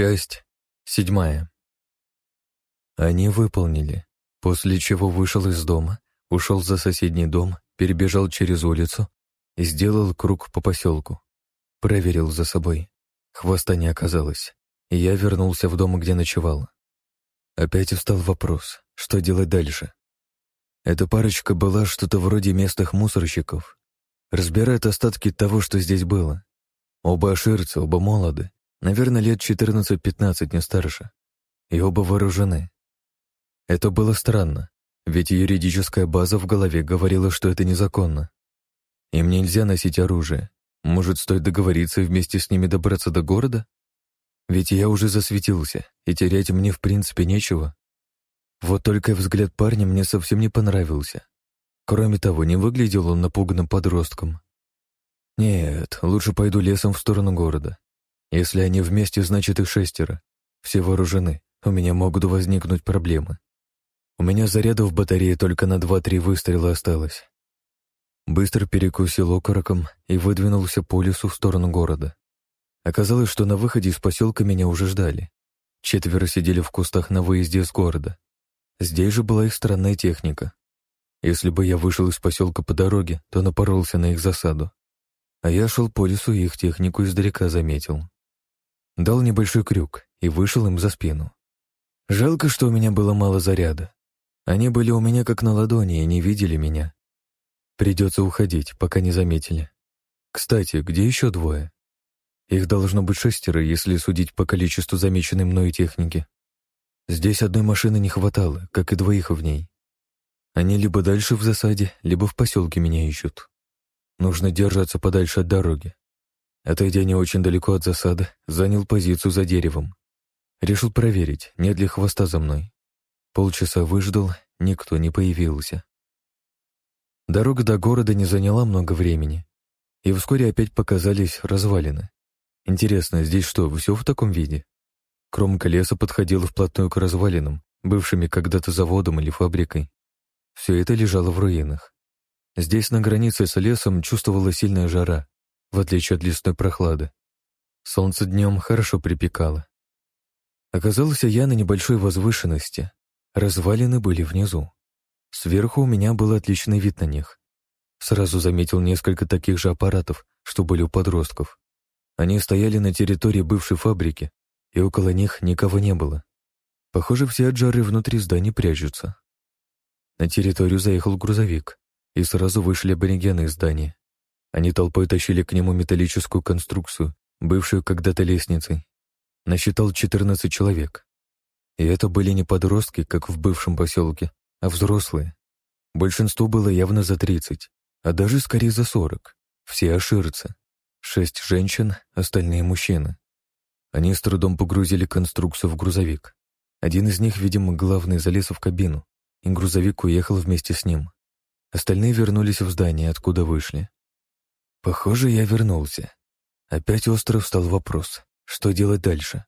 Часть седьмая. Они выполнили, после чего вышел из дома, ушел за соседний дом, перебежал через улицу и сделал круг по поселку. Проверил за собой. Хвоста не оказалось, и я вернулся в дом, где ночевал. Опять встал вопрос, что делать дальше. Эта парочка была что-то вроде местных мусорщиков. Разбирают остатки того, что здесь было. Оба оширцы, оба молоды, Наверное, лет 14-15, не старше. И оба вооружены. Это было странно, ведь юридическая база в голове говорила, что это незаконно. Им нельзя носить оружие. Может, стоит договориться и вместе с ними добраться до города? Ведь я уже засветился, и терять мне в принципе нечего. Вот только взгляд парня мне совсем не понравился. Кроме того, не выглядел он напуганным подростком. Нет, лучше пойду лесом в сторону города. Если они вместе, значит их шестеро. Все вооружены. У меня могут возникнуть проблемы. У меня зарядов в батарее только на два-три выстрела осталось. Быстро перекусил окороком и выдвинулся по лесу в сторону города. Оказалось, что на выходе из поселка меня уже ждали. Четверо сидели в кустах на выезде из города. Здесь же была их странная техника. Если бы я вышел из поселка по дороге, то напоролся на их засаду. А я шел по лесу и их технику издалека заметил дал небольшой крюк и вышел им за спину. Жалко, что у меня было мало заряда. Они были у меня как на ладони и не видели меня. Придется уходить, пока не заметили. Кстати, где еще двое? Их должно быть шестеро, если судить по количеству замеченной мною техники. Здесь одной машины не хватало, как и двоих в ней. Они либо дальше в засаде, либо в поселке меня ищут. Нужно держаться подальше от дороги. Отойдя не очень далеко от засады, занял позицию за деревом. Решил проверить, нет ли хвоста за мной. Полчаса выждал, никто не появился. Дорога до города не заняла много времени, и вскоре опять показались развалины. Интересно, здесь что, все в таком виде? Кромка леса подходила вплотную к развалинам, бывшими когда-то заводом или фабрикой. Все это лежало в руинах. Здесь, на границе с лесом, чувствовала сильная жара, в отличие от лесной прохлады. Солнце днем хорошо припекало. Оказался я на небольшой возвышенности. Развалины были внизу. Сверху у меня был отличный вид на них. Сразу заметил несколько таких же аппаратов, что были у подростков. Они стояли на территории бывшей фабрики, и около них никого не было. Похоже, все от жары внутри здания прячутся. На территорию заехал грузовик, и сразу вышли аборигены из здания. Они толпой тащили к нему металлическую конструкцию, бывшую когда-то лестницей. Насчитал 14 человек. И это были не подростки, как в бывшем поселке, а взрослые. Большинство было явно за 30, а даже скорее за 40. Все оширцы. Шесть женщин, остальные мужчины. Они с трудом погрузили конструкцию в грузовик. Один из них, видимо, главный, залез в кабину, и грузовик уехал вместе с ним. Остальные вернулись в здание, откуда вышли. Похоже, я вернулся. Опять остро встал вопрос, что делать дальше.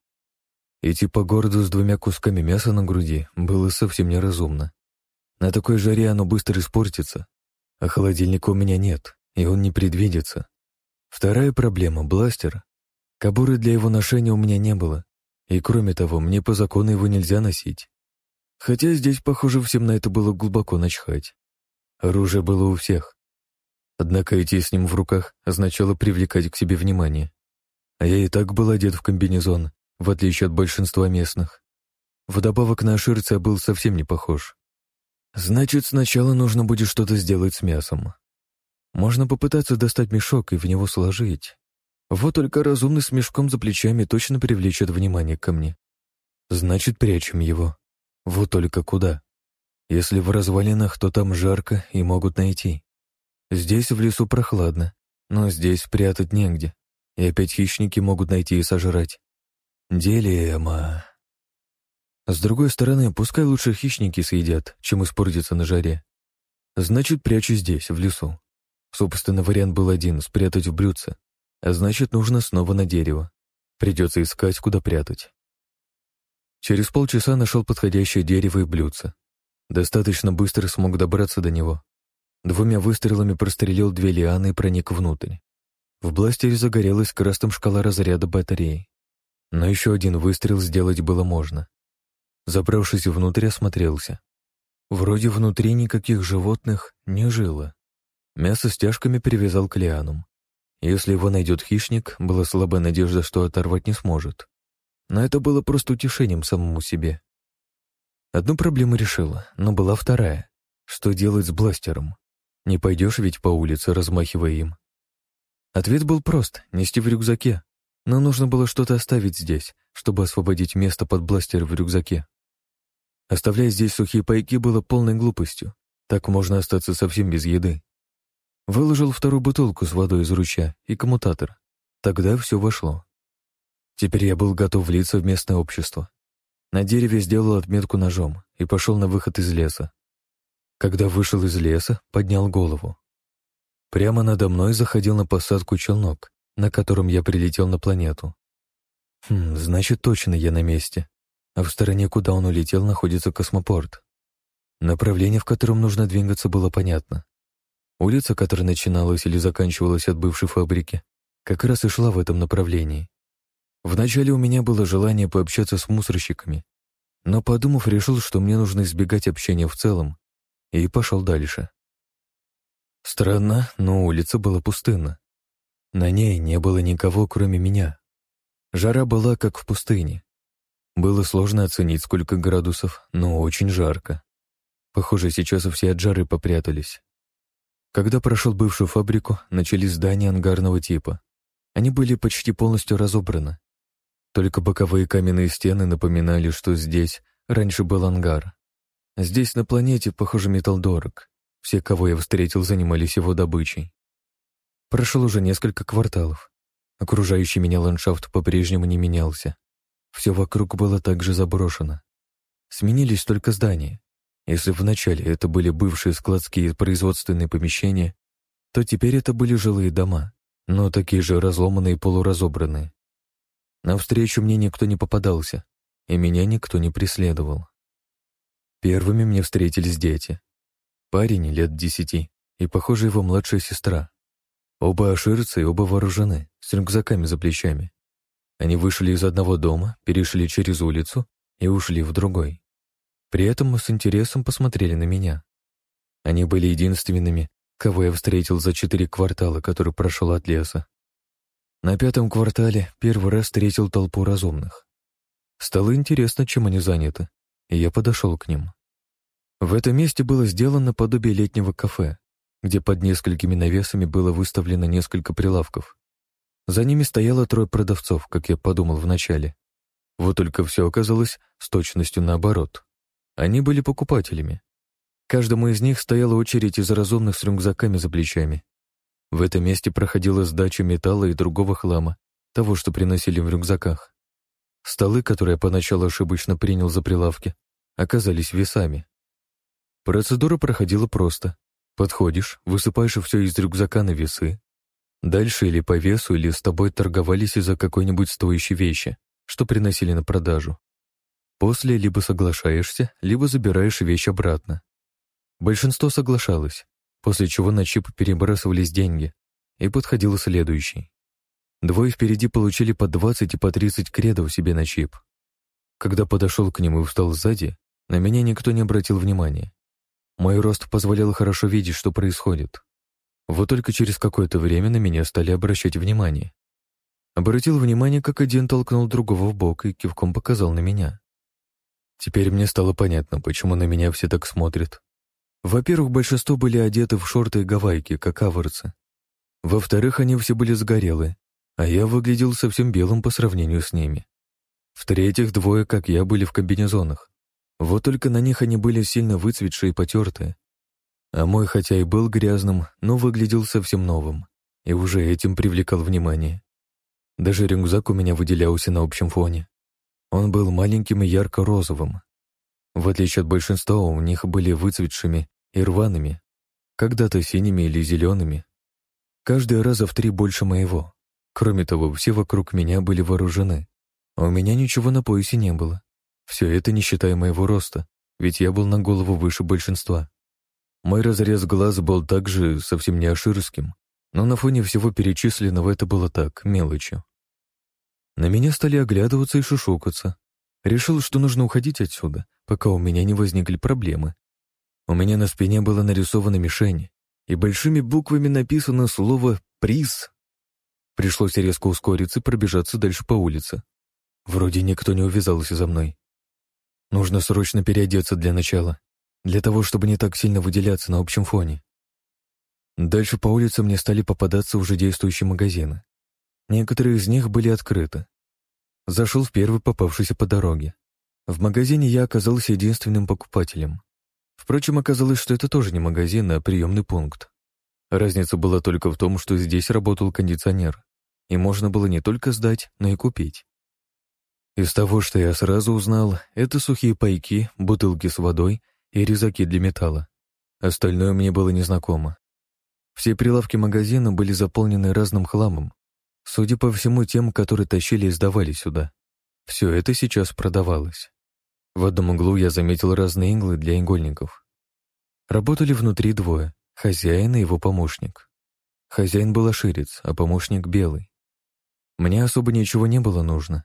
Идти по городу с двумя кусками мяса на груди было совсем неразумно. На такой жаре оно быстро испортится, а холодильника у меня нет, и он не предвидится. Вторая проблема — бластер. Кобуры для его ношения у меня не было, и кроме того, мне по закону его нельзя носить. Хотя здесь, похоже, всем на это было глубоко начхать. Оружие было у всех, Однако идти с ним в руках означало привлекать к себе внимание. А я и так был одет в комбинезон, в отличие от большинства местных. Вдобавок на ширца был совсем не похож. Значит, сначала нужно будет что-то сделать с мясом. Можно попытаться достать мешок и в него сложить. Вот только разумный с мешком за плечами точно привлечет внимание ко мне. Значит, прячем его. Вот только куда? Если в развалинах, то там жарко и могут найти. Здесь в лесу прохладно, но здесь спрятать негде, и опять хищники могут найти и сожрать. Дилемма. С другой стороны, пускай лучше хищники съедят, чем испортиться на жаре. Значит, прячу здесь, в лесу. Собственно, вариант был один — спрятать в блюдце. А значит, нужно снова на дерево. Придется искать, куда прятать. Через полчаса нашел подходящее дерево и блюдце. Достаточно быстро смог добраться до него. Двумя выстрелами прострелил две лианы и проник внутрь. В бластере загорелась красным шкала разряда батареи. Но еще один выстрел сделать было можно. Забравшись внутрь, осмотрелся. Вроде внутри никаких животных не жило. Мясо стяжками перевязал к лианам. Если его найдет хищник, была слабая надежда, что оторвать не сможет. Но это было просто утешением самому себе. Одну проблему решила, но была вторая. Что делать с бластером? Не пойдешь ведь по улице, размахивая им. Ответ был прост — нести в рюкзаке. Но нужно было что-то оставить здесь, чтобы освободить место под бластер в рюкзаке. Оставлять здесь сухие пайки было полной глупостью. Так можно остаться совсем без еды. Выложил вторую бутылку с водой из ручья и коммутатор. Тогда все вошло. Теперь я был готов влиться в местное общество. На дереве сделал отметку ножом и пошел на выход из леса. Когда вышел из леса, поднял голову. Прямо надо мной заходил на посадку челнок, на котором я прилетел на планету. Хм, значит, точно я на месте. А в стороне, куда он улетел, находится космопорт. Направление, в котором нужно двигаться, было понятно. Улица, которая начиналась или заканчивалась от бывшей фабрики, как раз и шла в этом направлении. Вначале у меня было желание пообщаться с мусорщиками, но, подумав, решил, что мне нужно избегать общения в целом, и пошел дальше. Странно, но улица была пустынна. На ней не было никого, кроме меня. Жара была, как в пустыне. Было сложно оценить, сколько градусов, но очень жарко. Похоже, сейчас все от жары попрятались. Когда прошел бывшую фабрику, начались здания ангарного типа. Они были почти полностью разобраны. Только боковые каменные стены напоминали, что здесь раньше был ангар. Здесь, на планете, похоже, металл дорог. Все, кого я встретил, занимались его добычей. Прошел уже несколько кварталов. Окружающий меня ландшафт по-прежнему не менялся. Все вокруг было также заброшено. Сменились только здания. Если вначале это были бывшие складские производственные помещения, то теперь это были жилые дома, но такие же разломанные и полуразобранные. Навстречу мне никто не попадался, и меня никто не преследовал. Первыми мне встретились дети. Парень лет десяти и, похоже, его младшая сестра. Оба оширцы и оба вооружены, с рюкзаками за плечами. Они вышли из одного дома, перешли через улицу и ушли в другой. При этом с интересом посмотрели на меня. Они были единственными, кого я встретил за четыре квартала, который прошел от леса. На пятом квартале первый раз встретил толпу разумных. Стало интересно, чем они заняты, и я подошел к ним. В этом месте было сделано подобие летнего кафе, где под несколькими навесами было выставлено несколько прилавков. За ними стояло трое продавцов, как я подумал вначале. Вот только все оказалось с точностью наоборот. Они были покупателями. Каждому из них стояла очередь из разумных с рюкзаками за плечами. В этом месте проходила сдача металла и другого хлама, того, что приносили в рюкзаках. Столы, которые я поначалу ошибочно принял за прилавки, оказались весами. Процедура проходила просто. Подходишь, высыпаешь все из рюкзака на весы. Дальше или по весу, или с тобой торговались из-за какой-нибудь стоящей вещи, что приносили на продажу. После либо соглашаешься, либо забираешь вещь обратно. Большинство соглашалось, после чего на чип перебрасывались деньги, и подходил следующий. Двое впереди получили по 20 и по 30 кредов себе на чип. Когда подошел к нему и встал сзади, на меня никто не обратил внимания. Мой рост позволял хорошо видеть, что происходит. Вот только через какое-то время на меня стали обращать внимание. Обратил внимание, как один толкнул другого в бок и кивком показал на меня. Теперь мне стало понятно, почему на меня все так смотрят. Во-первых, большинство были одеты в шорты и гавайки, как аворцы. Во-вторых, они все были загорелые, а я выглядел совсем белым по сравнению с ними. В-третьих, двое, как я, были в комбинезонах. Вот только на них они были сильно выцветшие и потертые. А мой, хотя и был грязным, но выглядел совсем новым, и уже этим привлекал внимание. Даже рюкзак у меня выделялся на общем фоне. Он был маленьким и ярко-розовым. В отличие от большинства, у них были выцветшими и рваными, когда-то синими или зелеными. Каждый раза в три больше моего. Кроме того, все вокруг меня были вооружены, а у меня ничего на поясе не было. Все это не считая моего роста, ведь я был на голову выше большинства. Мой разрез глаз был также совсем не аширским, но на фоне всего перечисленного это было так, мелочью. На меня стали оглядываться и шушукаться. Решил, что нужно уходить отсюда, пока у меня не возникли проблемы. У меня на спине было нарисована мишень, и большими буквами написано слово «приз». Пришлось резко ускориться и пробежаться дальше по улице. Вроде никто не увязался за мной. Нужно срочно переодеться для начала, для того, чтобы не так сильно выделяться на общем фоне. Дальше по улице мне стали попадаться уже действующие магазины. Некоторые из них были открыты. Зашел в первый попавшийся по дороге. В магазине я оказался единственным покупателем. Впрочем, оказалось, что это тоже не магазин, а приемный пункт. Разница была только в том, что здесь работал кондиционер, и можно было не только сдать, но и купить. Из того, что я сразу узнал, это сухие пайки, бутылки с водой и резаки для металла. Остальное мне было незнакомо. Все прилавки магазина были заполнены разным хламом, судя по всему, тем, которые тащили и сдавали сюда. Все это сейчас продавалось. В одном углу я заметил разные иглы для игольников. Работали внутри двое — хозяин и его помощник. Хозяин был оширец, а помощник — белый. Мне особо ничего не было нужно,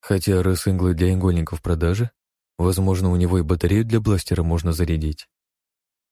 хотя раз иглы для игольников в продаже, возможно, у него и батарею для бластера можно зарядить.